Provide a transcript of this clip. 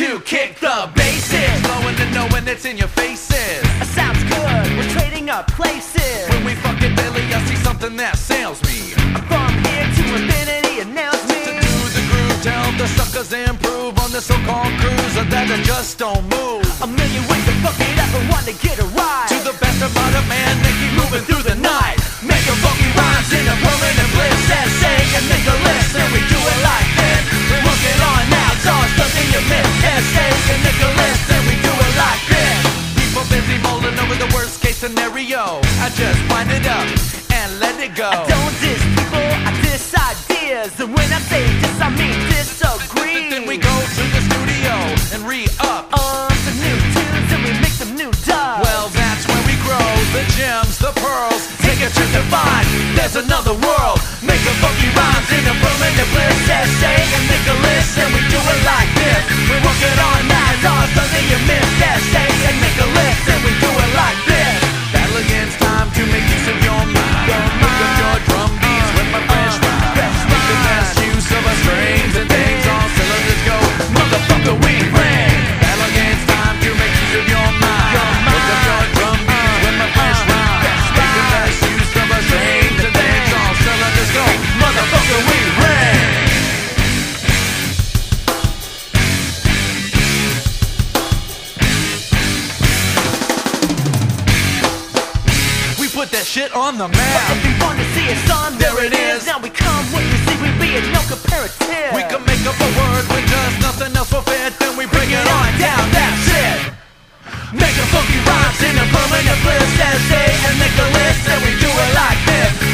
to kick the bases. Blowing and knowing it's in your faces. That sounds good, we're trading up places. When we fuck it daily, I see something that sails me. From here to infinity, it nails me. To do the groove, tell the suckers improve on the so-called cruiser that I just don't move. A million ways to fuck it up, I want to get scenario. I just wind it up and let it go. I Don't diss people, I diss ideas. And when I say this, I mean disagree. Then we go to the studio and re-up. on some new tunes and we make some new dubs. Well, that's when we grow the gems, the pearls. Take a trip to find there's another world. Make a funky rhymes in shit on the map. If you want to see it, son, There it is. Now we come what you see, we be it, no comparative. We can make up a word when just nothing else will fit. Then we bring it on down, that's it. Make a funky rhymes in a permanent bliss. Essay and make a list, and we do it like this.